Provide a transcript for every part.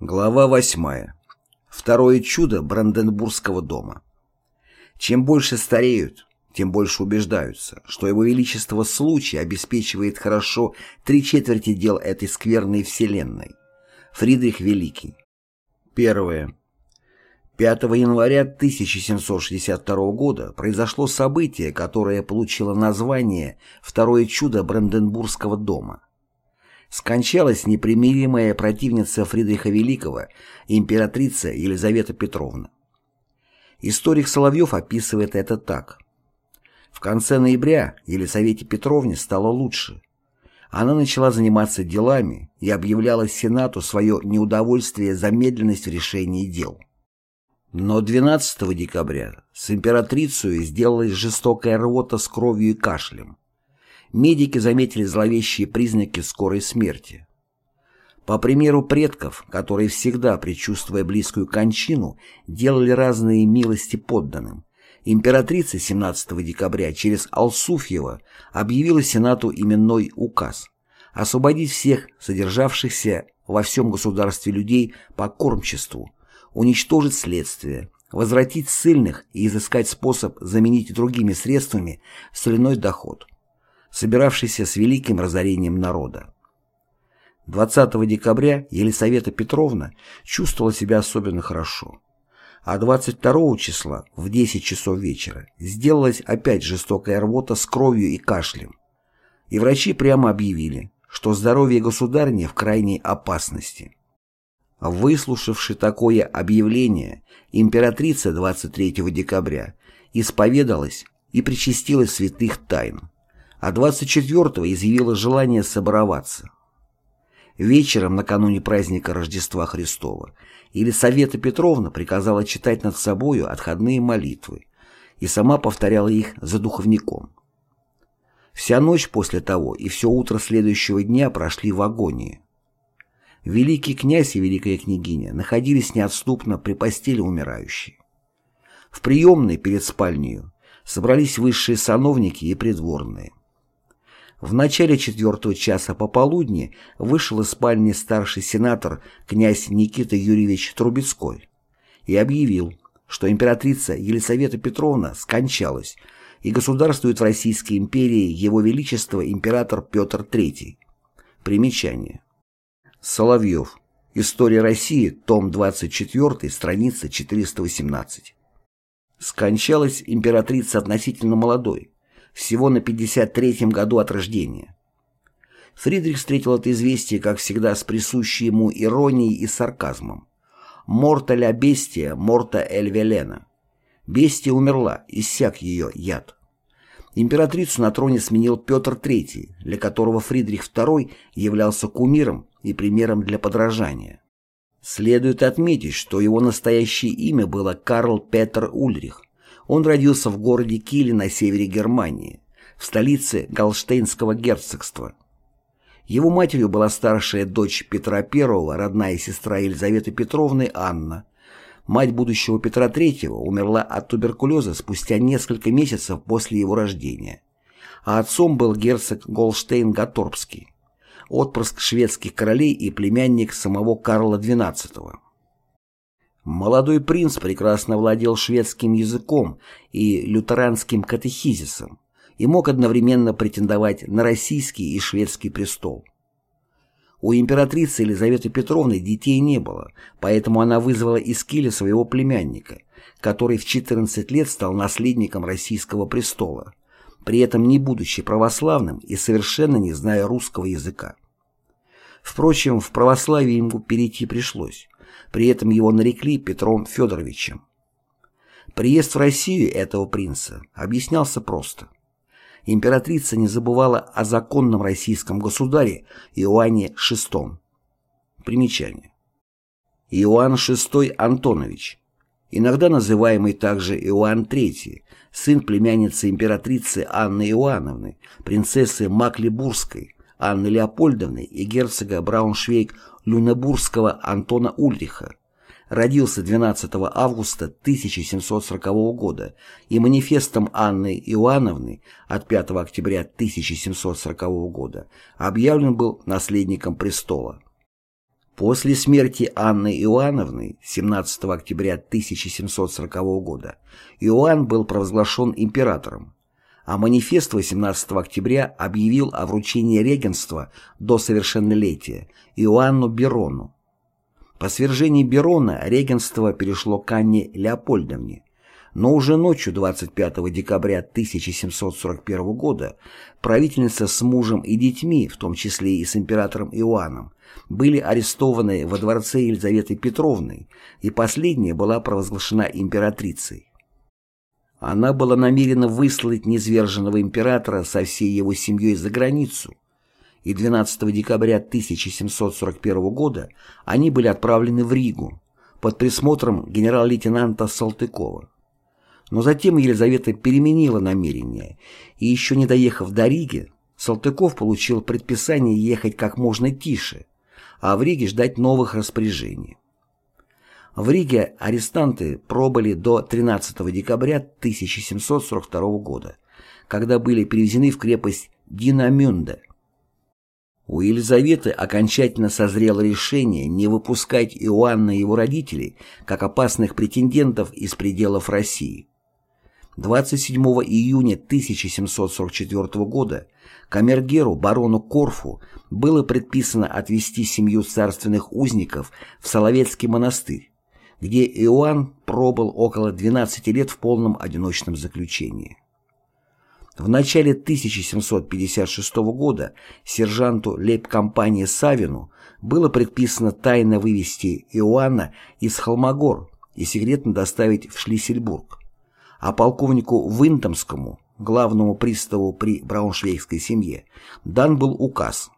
Глава 8. Второе чудо Бранденбургского дома. Чем больше стареют, тем больше убеждаются, что его величество случай обеспечивает хорошо три четверти дел этой скверной вселенной. Фридрих Великий. Первое. 5 января 1762 года произошло событие, которое получило название «Второе чудо Бранденбургского дома». Скончалась непримиримая противница Фридриха Великого, императрица Елизавета Петровна. Историк Соловьев описывает это так. В конце ноября Елизавете Петровне стало лучше. Она начала заниматься делами и объявляла Сенату свое неудовольствие за медленность в решении дел. Но 12 декабря с императрицей сделалась жестокая рвота с кровью и кашлем медики заметили зловещие признаки скорой смерти. По примеру предков, которые всегда, предчувствуя близкую кончину, делали разные милости подданным, императрица 17 декабря через Алсуфьева объявила Сенату именной указ освободить всех содержавшихся во всем государстве людей по кормчеству, уничтожить следствие, возвратить ссыльных и изыскать способ заменить другими средствами соляной доход – собиравшийся с великим разорением народа. 20 декабря Елисавета Петровна чувствовала себя особенно хорошо, а 22 числа в 10 часов вечера сделалась опять жестокая рвота с кровью и кашлем, и врачи прямо объявили, что здоровье государни в крайней опасности. Выслушавши такое объявление, императрица 23 декабря исповедалась и причастилась святых тайн а 24-го изъявила желание собороваться. Вечером, накануне праздника Рождества Христова, Елисавета Петровна приказала читать над собою отходные молитвы и сама повторяла их за духовником. Вся ночь после того и все утро следующего дня прошли в агонии. Великий князь и великая княгиня находились неотступно при постели умирающей. В приемной перед спальней собрались высшие сановники и придворные. В начале четвертого часа пополудни вышел из спальни старший сенатор князь Никита Юрьевич Трубецкой и объявил, что императрица Елисавета Петровна скончалась и государствует в Российской империи Его Величество император Петр III. Примечание. Соловьев. История России, том 24, страница 418. Скончалась императрица относительно молодой, всего на 53-м году от рождения. Фридрих встретил это известие, как всегда, с присущей ему иронией и сарказмом. «Морта ля бестия, морта эль велена». Бестия умерла, иссяк ее яд. Императрицу на троне сменил Петр III, для которого Фридрих II являлся кумиром и примером для подражания. Следует отметить, что его настоящее имя было Карл Петер Ульрих, он родился в городе Киле на севере Германии, в столице Галштейнского герцогства. Его матерью была старшая дочь Петра I, родная сестра Елизаветы Петровны Анна. Мать будущего Петра III умерла от туберкулеза спустя несколько месяцев после его рождения. А отцом был герцог Голштейн-Гаторбский, отпрыск шведских королей и племянник самого Карла XII. Молодой принц прекрасно владел шведским языком и лютеранским катехизисом и мог одновременно претендовать на российский и шведский престол. У императрицы Елизаветы Петровны детей не было, поэтому она вызвала из Киля своего племянника, который в 14 лет стал наследником российского престола, при этом не будучи православным и совершенно не зная русского языка. Впрочем, в православие ему перейти пришлось, при этом его нарекли Петром Федоровичем. Приезд в Россию этого принца объяснялся просто. Императрица не забывала о законном российском государе Иоанне VI. Примечание. Иоанн VI Антонович, иногда называемый также Иоанн III, сын племянницы императрицы Анны Иоанновны, принцессы Маклебургской, Анны Леопольдовны и герцога Брауншвейг-Люнебургского Антона Ульриха. Родился 12 августа 1740 года и манифестом Анны Иоанновны от 5 октября 1740 года объявлен был наследником престола. После смерти Анны Иоанновны 17 октября 1740 года Иоанн был провозглашен императором, а манифест 18 октября объявил о вручении регенства до совершеннолетия Иоанну Берону. По свержении Берона регенство перешло к Анне Леопольдовне, но уже ночью 25 декабря 1741 года правительница с мужем и детьми, в том числе и с императором Иоанном, были арестованы во дворце Елизаветы Петровны, и последняя была провозглашена императрицей. Она была намерена выслать низверженного императора со всей его семьей за границу, и 12 декабря 1741 года они были отправлены в Ригу под присмотром генерал-лейтенанта Салтыкова. Но затем Елизавета переменила намерение, и еще не доехав до Риги, Салтыков получил предписание ехать как можно тише, а в Риге ждать новых распоряжений. В Риге арестанты пробыли до 13 декабря 1742 года, когда были перевезены в крепость Динамюнде. У Елизаветы окончательно созрело решение не выпускать Иоанна и его родителей как опасных претендентов из пределов России. 27 июня 1744 года камергеру барону Корфу было предписано отвезти семью царственных узников в Соловецкий монастырь, где Иоанн пробыл около 12 лет в полном одиночном заключении. В начале 1756 года сержанту лейб-компании Савину было предписано тайно вывести Иоанна из Холмогор и секретно доставить в Шлиссельбург, а полковнику Винтомскому главному приставу при брауншвейгской семье, дан был указ.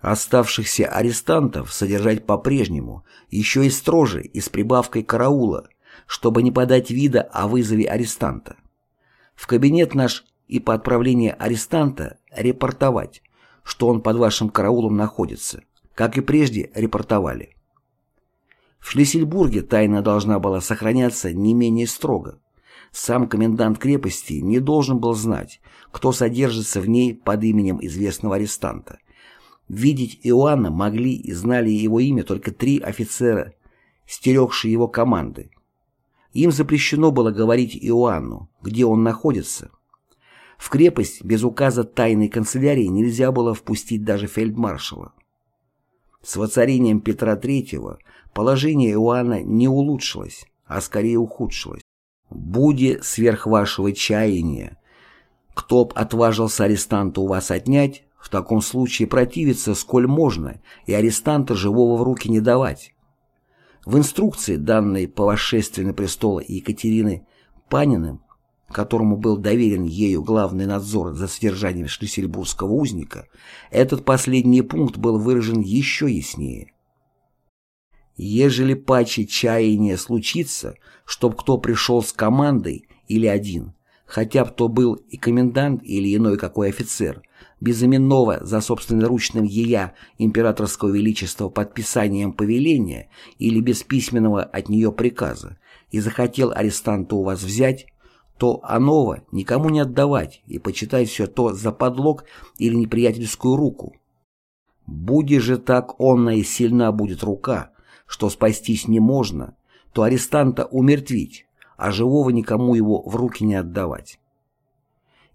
Оставшихся арестантов содержать по-прежнему, еще и строже и с прибавкой караула, чтобы не подать вида о вызове арестанта. В кабинет наш и по отправлении арестанта репортовать, что он под вашим караулом находится, как и прежде репортовали. В Шлиссельбурге тайна должна была сохраняться не менее строго. Сам комендант крепости не должен был знать, кто содержится в ней под именем известного арестанта. Видеть Иоанна могли и знали его имя только три офицера, стерегшие его команды. Им запрещено было говорить Иоанну, где он находится. В крепость без указа тайной канцелярии нельзя было впустить даже фельдмаршала. С воцарением Петра III положение Иоанна не улучшилось, а скорее ухудшилось. Буди сверх вашего чаяния. Кто б отважился арестанта у вас отнять, в таком случае противиться сколь можно и арестанта живого в руки не давать. В инструкции, данной по восшествии на престол Екатерины Паниным, которому был доверен ею главный надзор за содержанием шлиссельбургского узника, этот последний пункт был выражен еще яснее. Ежели паче чаяния случится, чтоб кто пришел с командой или один, хотя бы то был и комендант или иной какой офицер, без именного за собственноручным ея императорского величества подписанием повеления или без письменного от нее приказа, и захотел арестанта у вас взять, то оного никому не отдавать и почитать все то за подлог или неприятельскую руку. Буди же так онна и сильна будет рука, что спастись не можно, то арестанта умертвить, а живого никому его в руки не отдавать.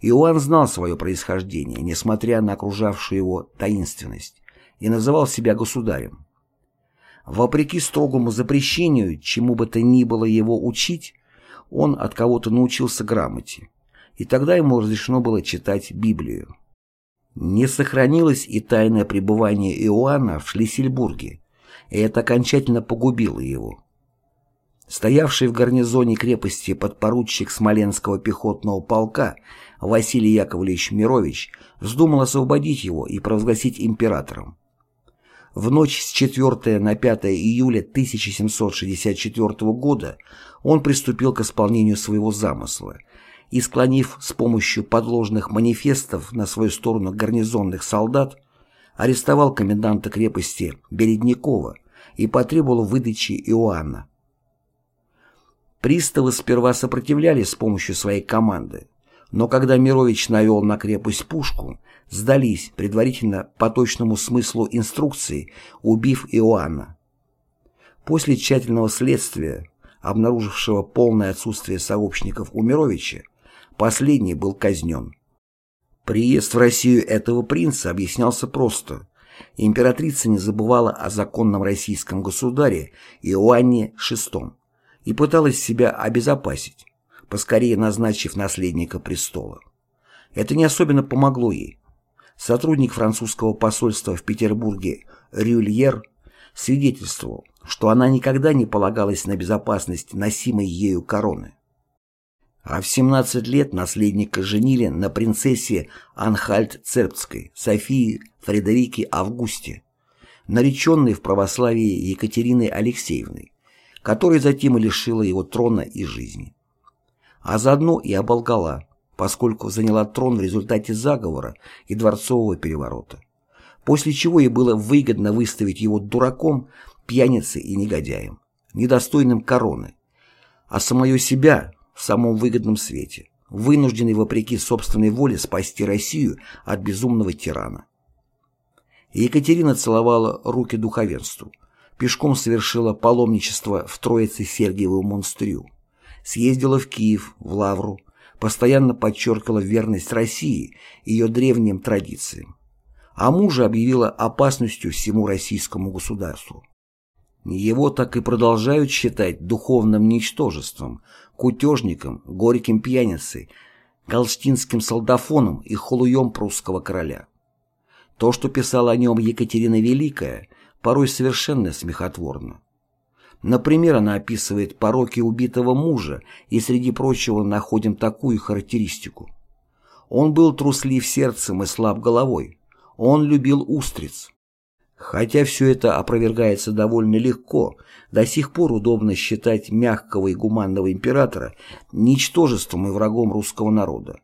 Иоанн знал свое происхождение, несмотря на окружавшую его таинственность, и называл себя государем. Вопреки строгому запрещению, чему бы то ни было его учить, он от кого-то научился грамоте, и тогда ему разрешено было читать Библию. Не сохранилось и тайное пребывание Иоанна в Шлиссельбурге, и это окончательно погубило его. Стоявший в гарнизоне крепости подпоручик Смоленского пехотного полка Василий Яковлевич Мирович вздумал освободить его и провозгласить императором. В ночь с 4 на 5 июля 1764 года он приступил к исполнению своего замысла и, склонив с помощью подложных манифестов на свою сторону гарнизонных солдат, арестовал коменданта крепости Береднякова и потребовал выдачи Иоанна. Приставы сперва сопротивлялись с помощью своей команды, Но когда Мирович навел на крепость пушку, сдались, предварительно по точному смыслу инструкции, убив Иоанна. После тщательного следствия, обнаружившего полное отсутствие сообщников у Мировича, последний был казнен. Приезд в Россию этого принца объяснялся просто. Императрица не забывала о законном российском государе Иоанне VI и пыталась себя обезопасить, поскорее назначив наследника престола. Это не особенно помогло ей. Сотрудник французского посольства в Петербурге Рюльер свидетельствовал, что она никогда не полагалась на безопасность носимой ею короны. А в 17 лет наследника женили на принцессе Анхальт-Цербской Софии Фредерике Августе, нареченной в православии Екатериной Алексеевной, которая затем лишила его трона и жизни. А заодно и оболгала, поскольку заняла трон в результате заговора и дворцового переворота, после чего ей было выгодно выставить его дураком, пьяницей и негодяем, недостойным короны, а самое себя в самом выгодном свете, вынужденный вопреки собственной воле спасти Россию от безумного тирана. Екатерина целовала руки духовенству, пешком совершила паломничество в Троице Сергиеву монастырю, съездила в Киев, в Лавру, постоянно подчеркивала верность России и ее древним традициям, а мужа объявила опасностью всему российскому государству. Его так и продолжают считать духовным ничтожеством, кутежником, горьким пьяницей, галштинским солдафоном и холуем прусского короля. То, что писала о нем Екатерина Великая, порой совершенно смехотворно. Например, она описывает пороки убитого мужа, и среди прочего находим такую характеристику. Он был труслив сердцем и слаб головой. Он любил устриц. Хотя все это опровергается довольно легко, до сих пор удобно считать мягкого и гуманного императора ничтожеством и врагом русского народа,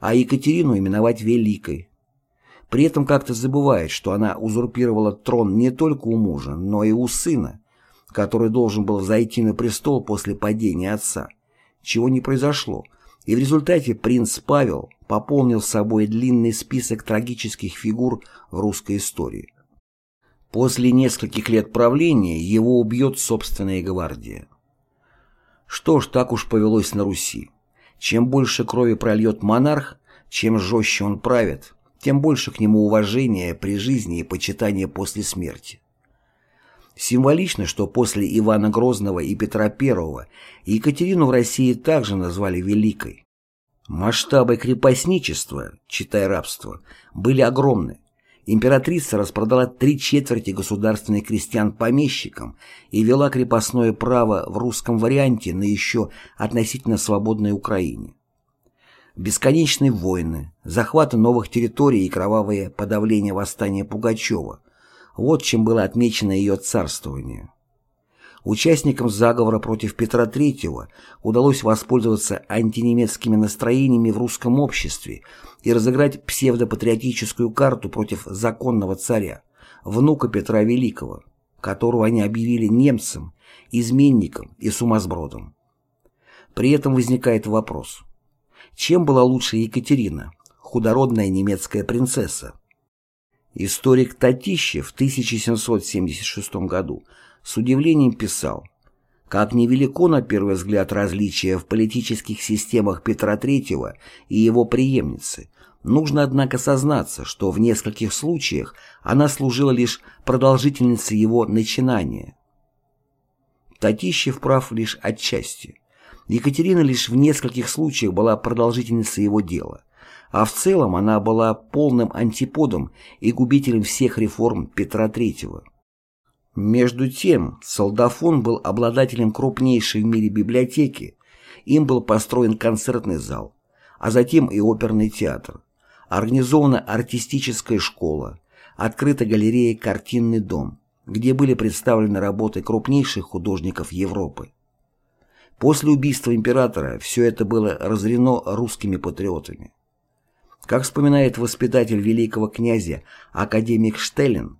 а Екатерину именовать великой. При этом как-то забывает, что она узурпировала трон не только у мужа, но и у сына, который должен был зайти на престол после падения отца, чего не произошло, и в результате принц Павел пополнил собой длинный список трагических фигур в русской истории. После нескольких лет правления его убьет собственная гвардия. Что ж, так уж повелось на Руси. Чем больше крови прольет монарх, чем жестче он правит, тем больше к нему уважения при жизни и почитания после смерти. Символично, что после Ивана Грозного и Петра I Екатерину в России также назвали Великой. Масштабы крепостничества, читай рабство, были огромны. Императрица распродала три четверти государственных крестьян помещикам и вела крепостное право в русском варианте на еще относительно свободной Украине. Бесконечные войны, захваты новых территорий и кровавое подавление восстания Пугачева – вот чем было отмечено ее царствование. Участникам заговора против Петра III удалось воспользоваться антинемецкими настроениями в русском обществе и разыграть псевдопатриотическую карту против законного царя, внука Петра Великого, которого они объявили немцем, изменником и сумасбродом. При этом возникает вопрос, чем была лучше Екатерина, худородная немецкая принцесса? Историк Татищев в 1776 году с удивлением писал, как невелико на первый взгляд различие в политических системах Петра III и его преемницы, нужно, однако, сознаться, что в нескольких случаях она служила лишь продолжительницей его начинания. Татищев прав лишь отчасти. Екатерина лишь в нескольких случаях была продолжительницей его дела, а в целом она была полным антиподом и губителем всех реформ Петра III. Между тем, солдафон был обладателем крупнейшей в мире библиотеки, им был построен концертный зал, а затем и оперный театр, организована артистическая школа, открыта галерея «Картинный дом», где были представлены работы крупнейших художников Европы. После убийства императора все это было разорено русскими патриотами. Как вспоминает воспитатель великого князя академик Штеллин,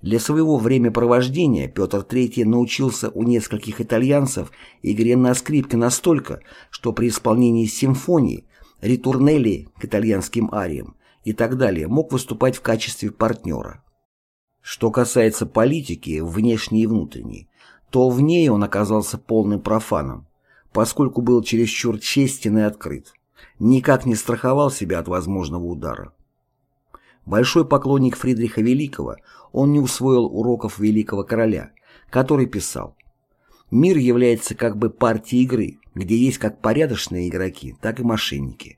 для своего времяпровождения Петр III научился у нескольких итальянцев игре на скрипке настолько, что при исполнении симфонии Ритурнелли к итальянским ариям и так далее мог выступать в качестве партнера. Что касается политики, внешней и внутренней, то в ней он оказался полным профаном, поскольку был чересчур честен и открыт, никак не страховал себя от возможного удара. Большой поклонник Фридриха Великого, он не усвоил уроков великого короля, который писал «Мир является как бы партией игры, где есть как порядочные игроки, так и мошенники.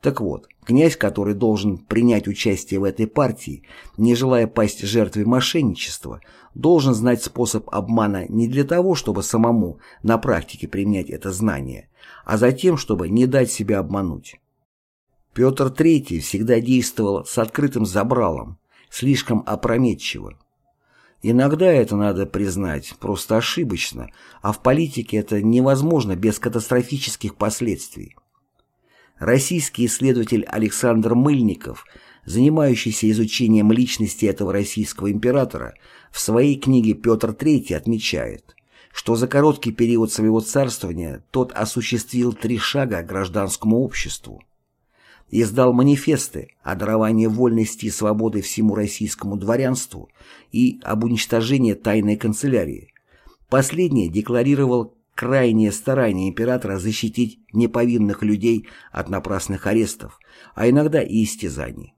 Так вот, князь, который должен принять участие в этой партии, не желая пасть жертвой мошенничества, должен знать способ обмана не для того, чтобы самому на практике применять это знание, а за тем, чтобы не дать себя обмануть. Петр III всегда действовал с открытым забралом, слишком опрометчиво. Иногда это надо признать просто ошибочно, а в политике это невозможно без катастрофических последствий. Российский исследователь Александр Мыльников, занимающийся изучением личности этого российского императора, в своей книге «Петр III» отмечает, что за короткий период своего царствования тот осуществил три шага к гражданскому обществу. Издал манифесты о даровании вольности и свободы всему российскому дворянству и об уничтожении тайной канцелярии. Последний декларировал крайнее старание императора защитить неповинных людей от напрасных арестов, а иногда и истязаний.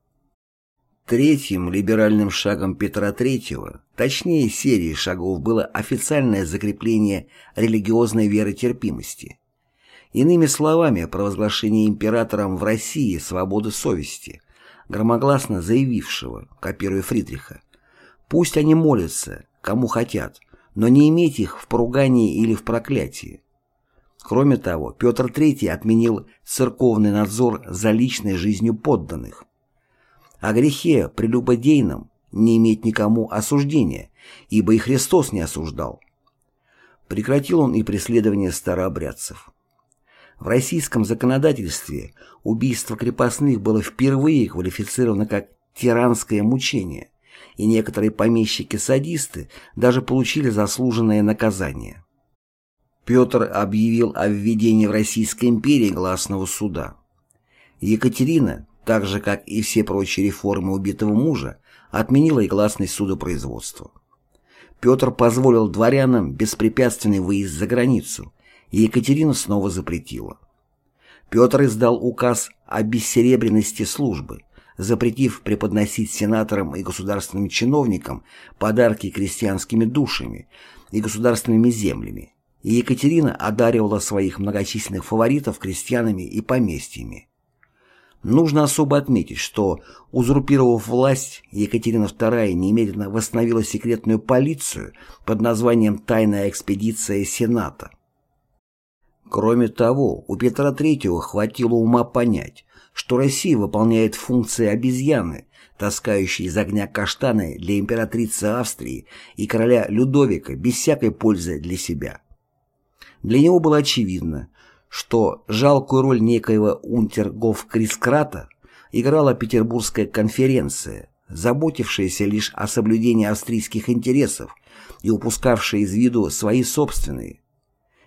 Третьим либеральным шагом Петра III, точнее серии шагов, было официальное закрепление религиозной веротерпимости. Иными словами, провозглашение императором в России свободы совести, громогласно заявившего, копируя Фридриха, «Пусть они молятся, кому хотят, но не иметь их в поругании или в проклятии. Кроме того, Петр III отменил церковный надзор за личной жизнью подданных. О грехе прелюбодейном не иметь никому осуждения, ибо и Христос не осуждал. Прекратил он и преследование старообрядцев. В российском законодательстве убийство крепостных было впервые квалифицировано как тиранское мучение и некоторые помещики-садисты даже получили заслуженное наказание. Петр объявил о введении в Российской империи гласного суда. Екатерина, так же как и все прочие реформы убитого мужа, отменила и гласность судопроизводства. Петр позволил дворянам беспрепятственный выезд за границу, и Екатерина снова запретила. Петр издал указ о бессеребренности службы, запретив преподносить сенаторам и государственным чиновникам подарки крестьянскими душами и государственными землями, и Екатерина одаривала своих многочисленных фаворитов крестьянами и поместьями. Нужно особо отметить, что, узурпировав власть, Екатерина II немедленно восстановила секретную полицию под названием «Тайная экспедиция Сената». Кроме того, у Петра III хватило ума понять, что Россия выполняет функции обезьяны, таскающей из огня каштаны для императрицы Австрии и короля Людовика без всякой пользы для себя. Для него было очевидно, что жалкую роль некоего унтергоф-крискрата играла Петербургская конференция, заботившаяся лишь о соблюдении австрийских интересов и упускавшая из виду свои собственные,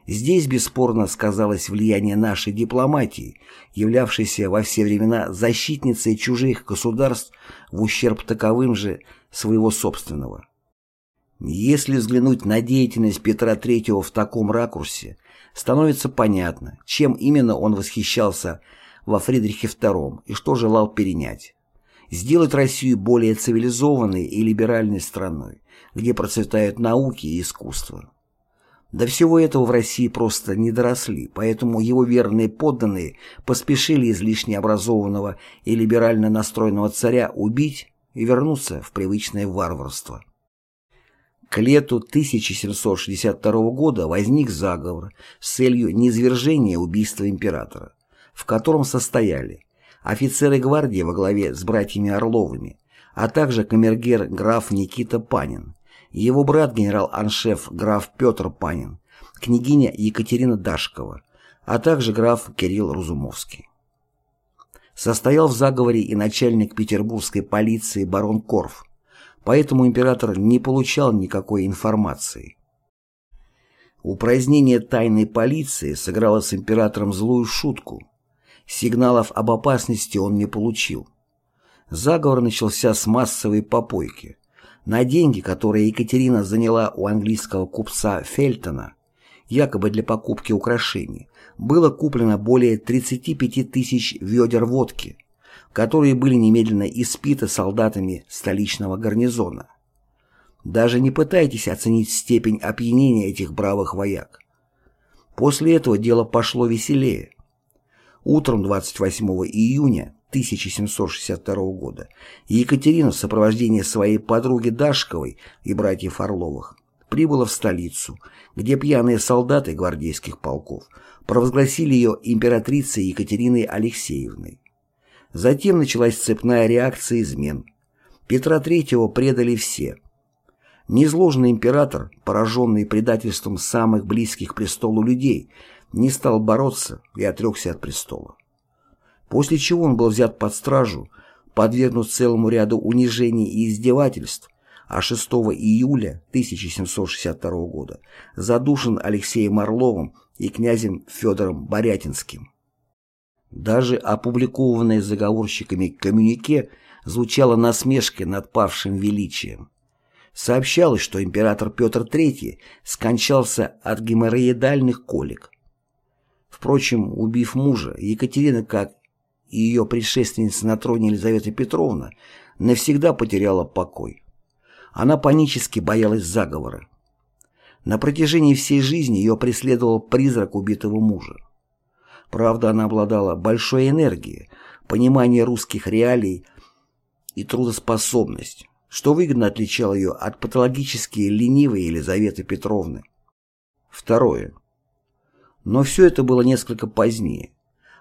Здесь бесспорно сказалось влияние нашей дипломатии, являвшейся во все времена защитницей чужих государств в ущерб таковым же своего собственного. Если взглянуть на деятельность Петра III в таком ракурсе, становится понятно, чем именно он восхищался во Фридрихе II и что желал перенять. Сделать Россию более цивилизованной и либеральной страной, где процветают науки и искусство. До всего этого в России просто не доросли, поэтому его верные подданные поспешили излишне образованного и либерально настроенного царя убить и вернуться в привычное варварство. К лету 1762 года возник заговор с целью низвержения убийства императора, в котором состояли офицеры гвардии во главе с братьями Орловыми, а также камергер граф Никита Панин, его брат генерал-аншеф граф Петр Панин, княгиня Екатерина Дашкова, а также граф Кирилл Разумовский. Состоял в заговоре и начальник петербургской полиции барон Корф, поэтому император не получал никакой информации. Упразднение тайной полиции сыграло с императором злую шутку. Сигналов об опасности он не получил. Заговор начался с массовой попойки. На деньги, которые Екатерина заняла у английского купца Фельтона, якобы для покупки украшений, было куплено более 35 тысяч ведер водки, которые были немедленно испиты солдатами столичного гарнизона. Даже не пытайтесь оценить степень опьянения этих бравых вояк. После этого дело пошло веселее. Утром 28 июня 1762 года Екатерина в сопровождении своей подруги Дашковой и братьев Орловых прибыла в столицу, где пьяные солдаты гвардейских полков провозгласили ее императрицей Екатериной Алексеевной. Затем началась цепная реакция измен. Петра III предали все. Незложный император, пораженный предательством самых близких престолу людей, не стал бороться и отрекся от престола. После чего он был взят под стражу, подвергнут целому ряду унижений и издевательств, а 6 июля 1762 года задушен Алексеем Орловым и князем Федором Борятинским. Даже опубликованное заговорщиками коммюнике звучало насмешкой над павшим величием. Сообщалось, что император Петр III скончался от геморроидальных колик. Впрочем, убив мужа, Екатерина, как и ее предшественница на троне Елизавета Петровна, навсегда потеряла покой. Она панически боялась заговора. На протяжении всей жизни ее преследовал призрак убитого мужа. Правда, она обладала большой энергией, пониманием русских реалий и трудоспособность, что выгодно отличало ее от патологически ленивой Елизаветы Петровны. Второе. Но все это было несколько позднее.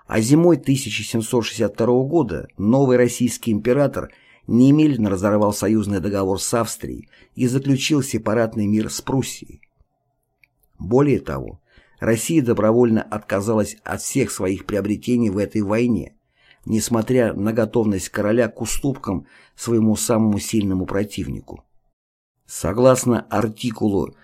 А зимой 1762 года новый российский император немедленно разорвал союзный договор с Австрией и заключил сепаратный мир с Пруссией. Более того, Россия добровольно отказалась от всех своих приобретений в этой войне, несмотря на готовность короля к уступкам своему самому сильному противнику. Согласно артикулу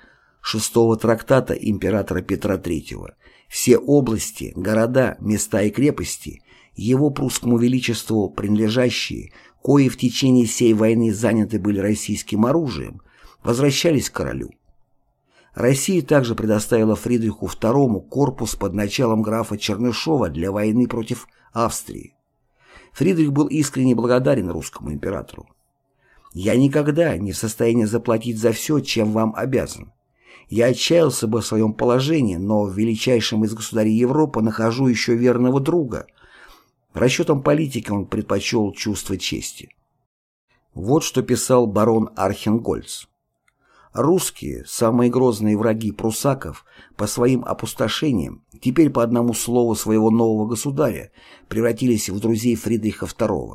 шестого трактата императора Петра III, все области, города, места и крепости, его прусскому величеству принадлежащие, кои в течение всей войны заняты были российским оружием, возвращались к королю. Россия также предоставила Фридриху II корпус под началом графа Чернышова для войны против Австрии. Фридрих был искренне благодарен русскому императору. «Я никогда не в состоянии заплатить за все, чем вам обязан. Я отчаялся бы в своем положении, но в величайшем из государей Европы нахожу еще верного друга. Расчетом политики он предпочел чувство чести». Вот что писал барон Архенгольц. Русские, самые грозные враги прусаков, по своим опустошениям, теперь по одному слову своего нового государя, превратились в друзей Фридриха II.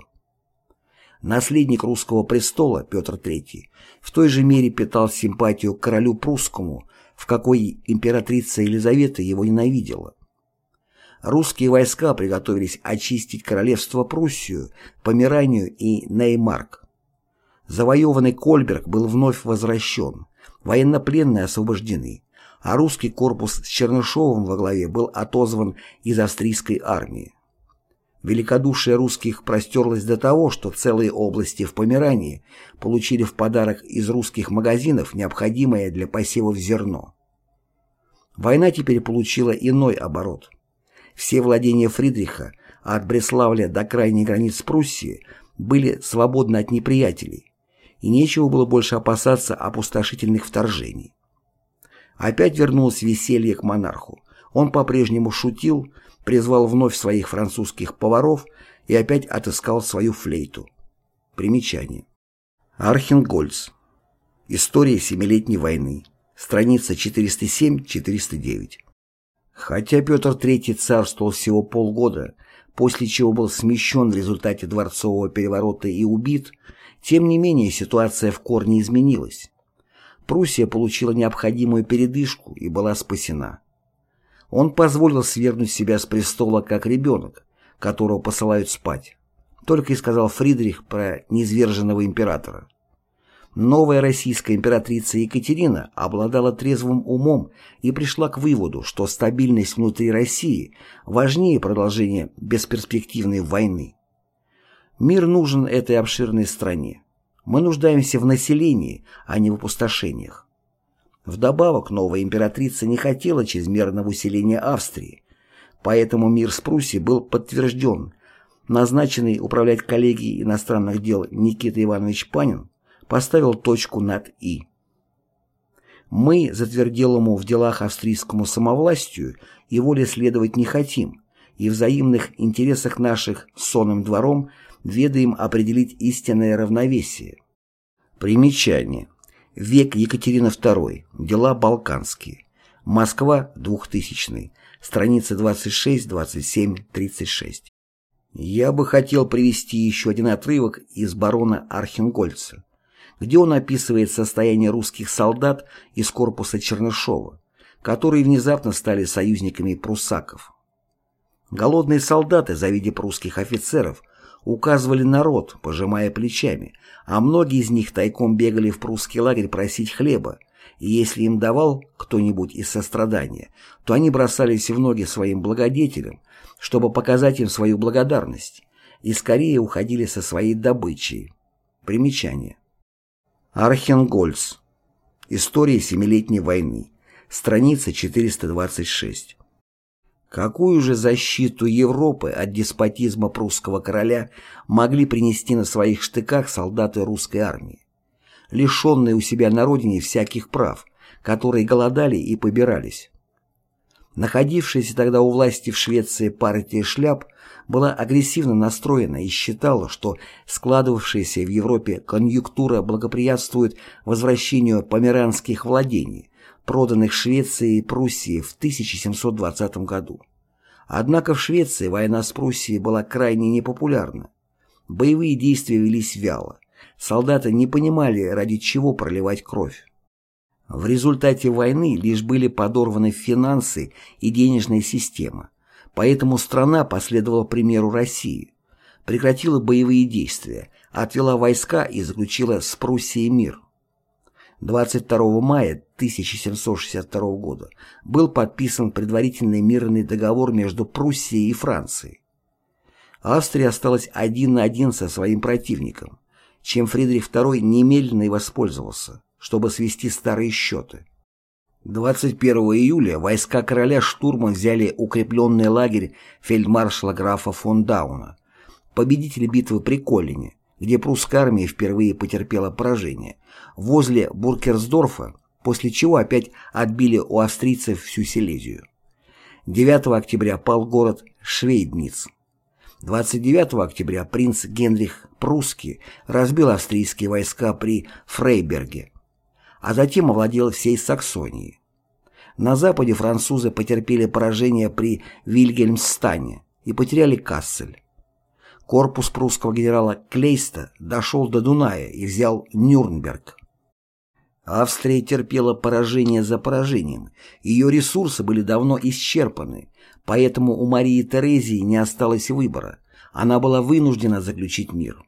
Наследник русского престола, Петр III, в той же мере питал симпатию к королю прусскому, в какой императрица Елизавета его ненавидела. Русские войска приготовились очистить королевство Пруссию, Померанию и Неймарк. Завоеванный Кольберг был вновь возвращен, военнопленные освобождены, а русский корпус с Чернышовым во главе был отозван из австрийской армии. Великодушие русских простерлось до того, что целые области в Померании получили в подарок из русских магазинов необходимое для посевов зерно. Война теперь получила иной оборот. Все владения Фридриха, от Бреславля до крайней границ Пруссии, были свободны от неприятелей, и нечего было больше опасаться опустошительных вторжений. Опять вернулось веселье к монарху. Он по-прежнему шутил, призвал вновь своих французских поваров и опять отыскал свою флейту. Примечание. Архенгольц. История Семилетней войны. Страница 407-409. Хотя Петр III царствовал всего полгода, после чего был смещен в результате дворцового переворота и убит, тем не менее ситуация в корне изменилась. Пруссия получила необходимую передышку и была спасена. Он позволил свергнуть себя с престола как ребенок, которого посылают спать. Только и сказал Фридрих про низверженного императора. Новая российская императрица Екатерина обладала трезвым умом и пришла к выводу, что стабильность внутри России важнее продолжения бесперспективной войны. Мир нужен этой обширной стране. Мы нуждаемся в населении, а не в опустошениях. Вдобавок, новая императрица не хотела чрезмерного усиления Австрии, поэтому мир с Пруссией был подтвержден. Назначенный управлять коллегией иностранных дел Никита Иванович Панин поставил точку над «и». Мы, затверделому в делах австрийскому самовластию, и воле следовать не хотим, и в взаимных интересах наших сонным двором ведаем определить истинное равновесие. Примечание. Век Екатерины II. Дела балканские. Москва, 2000 Страница 26, 27, 36. Я бы хотел привести еще один отрывок из барона Архенгольца где он описывает состояние русских солдат из корпуса Чернышова, которые внезапно стали союзниками пруссаков. Голодные солдаты, завидев русских офицеров, указывали народ, пожимая плечами, а многие из них тайком бегали в прусский лагерь просить хлеба, и если им давал кто-нибудь из сострадания, то они бросались в ноги своим благодетелям, чтобы показать им свою благодарность, и скорее уходили со своей добычей. Примечание. Архенгольц. История Семилетней войны. Страница 426. Какую же защиту Европы от деспотизма прусского короля могли принести на своих штыках солдаты русской армии, лишенные у себя на родине всяких прав, которые голодали и побирались? Находившаяся тогда у власти в Швеции партия шляп была агрессивно настроена и считала, что складывавшаяся в Европе конъюнктура благоприятствует возвращению померанских владений, проданных Швеции и Пруссии в 1720 году. Однако в Швеции война с Пруссией была крайне непопулярна. Боевые действия велись вяло. Солдаты не понимали, ради чего проливать кровь. В результате войны лишь были подорваны финансы и денежная система, Поэтому страна последовала примеру России, прекратила боевые действия, отвела войска и заключила с Пруссией мир. 22 мая 1762 года был подписан предварительный мирный договор между Пруссией и Францией. Австрия осталась один на один со своим противником, чем Фридрих II немедленно и воспользовался, чтобы свести старые счеты. 21 июля войска короля штурмом взяли укрепленный лагерь фельдмаршала графа фон Дауна, победителя битвы при Коллине, где прусская армия впервые потерпела поражение, возле Буркерсдорфа, после чего опять отбили у австрийцев всю Силезию. 9 октября пал город Швейдниц. 29 октября принц Генрих Прусский разбил австрийские войска при Фрейберге, а затем овладел всей Саксонией. На Западе французы потерпели поражение при Вильгельмстане и потеряли Кассель. Корпус прусского генерала Клейста дошел до Дуная и взял Нюрнберг. Австрия терпела поражение за поражением, ее ресурсы были давно исчерпаны, поэтому у Марии Терезии не осталось выбора, она была вынуждена заключить мир.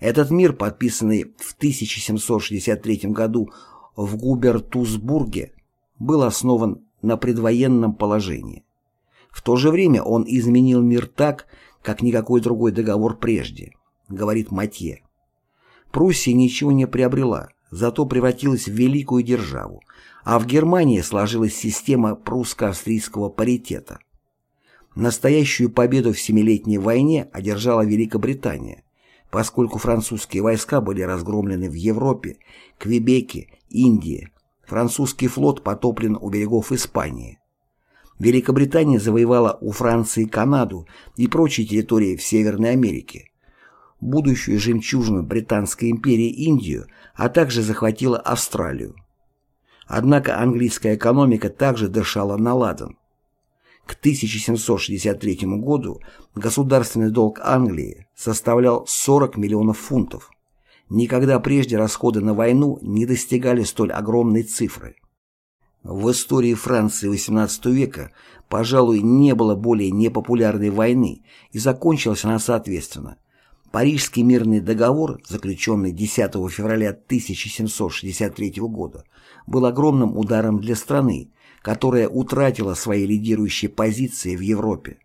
Этот мир, подписанный в 1763 году в Губертусбурге был основан на предвоенном положении. В то же время он изменил мир так, как никакой другой договор прежде, говорит Матье. Пруссия ничего не приобрела, зато превратилась в великую державу, а в Германии сложилась система прусско-австрийского паритета. Настоящую победу в Семилетней войне одержала Великобритания, поскольку французские войска были разгромлены в Европе, Квебеке Индия. Французский флот потоплен у берегов Испании. Великобритания завоевала у Франции Канаду и прочие территории в Северной Америке. Будущую жемчужину Британской империи Индию, а также захватила Австралию. Однако английская экономика также дышала на ладан. К 1763 году государственный долг Англии составлял 40 миллионов фунтов. Никогда прежде расходы на войну не достигали столь огромной цифры. В истории Франции XVIII века, пожалуй, не было более непопулярной войны, и закончилась она соответственно. Парижский мирный договор, заключенный 10 февраля 1763 года, был огромным ударом для страны, которая утратила свои лидирующие позиции в Европе.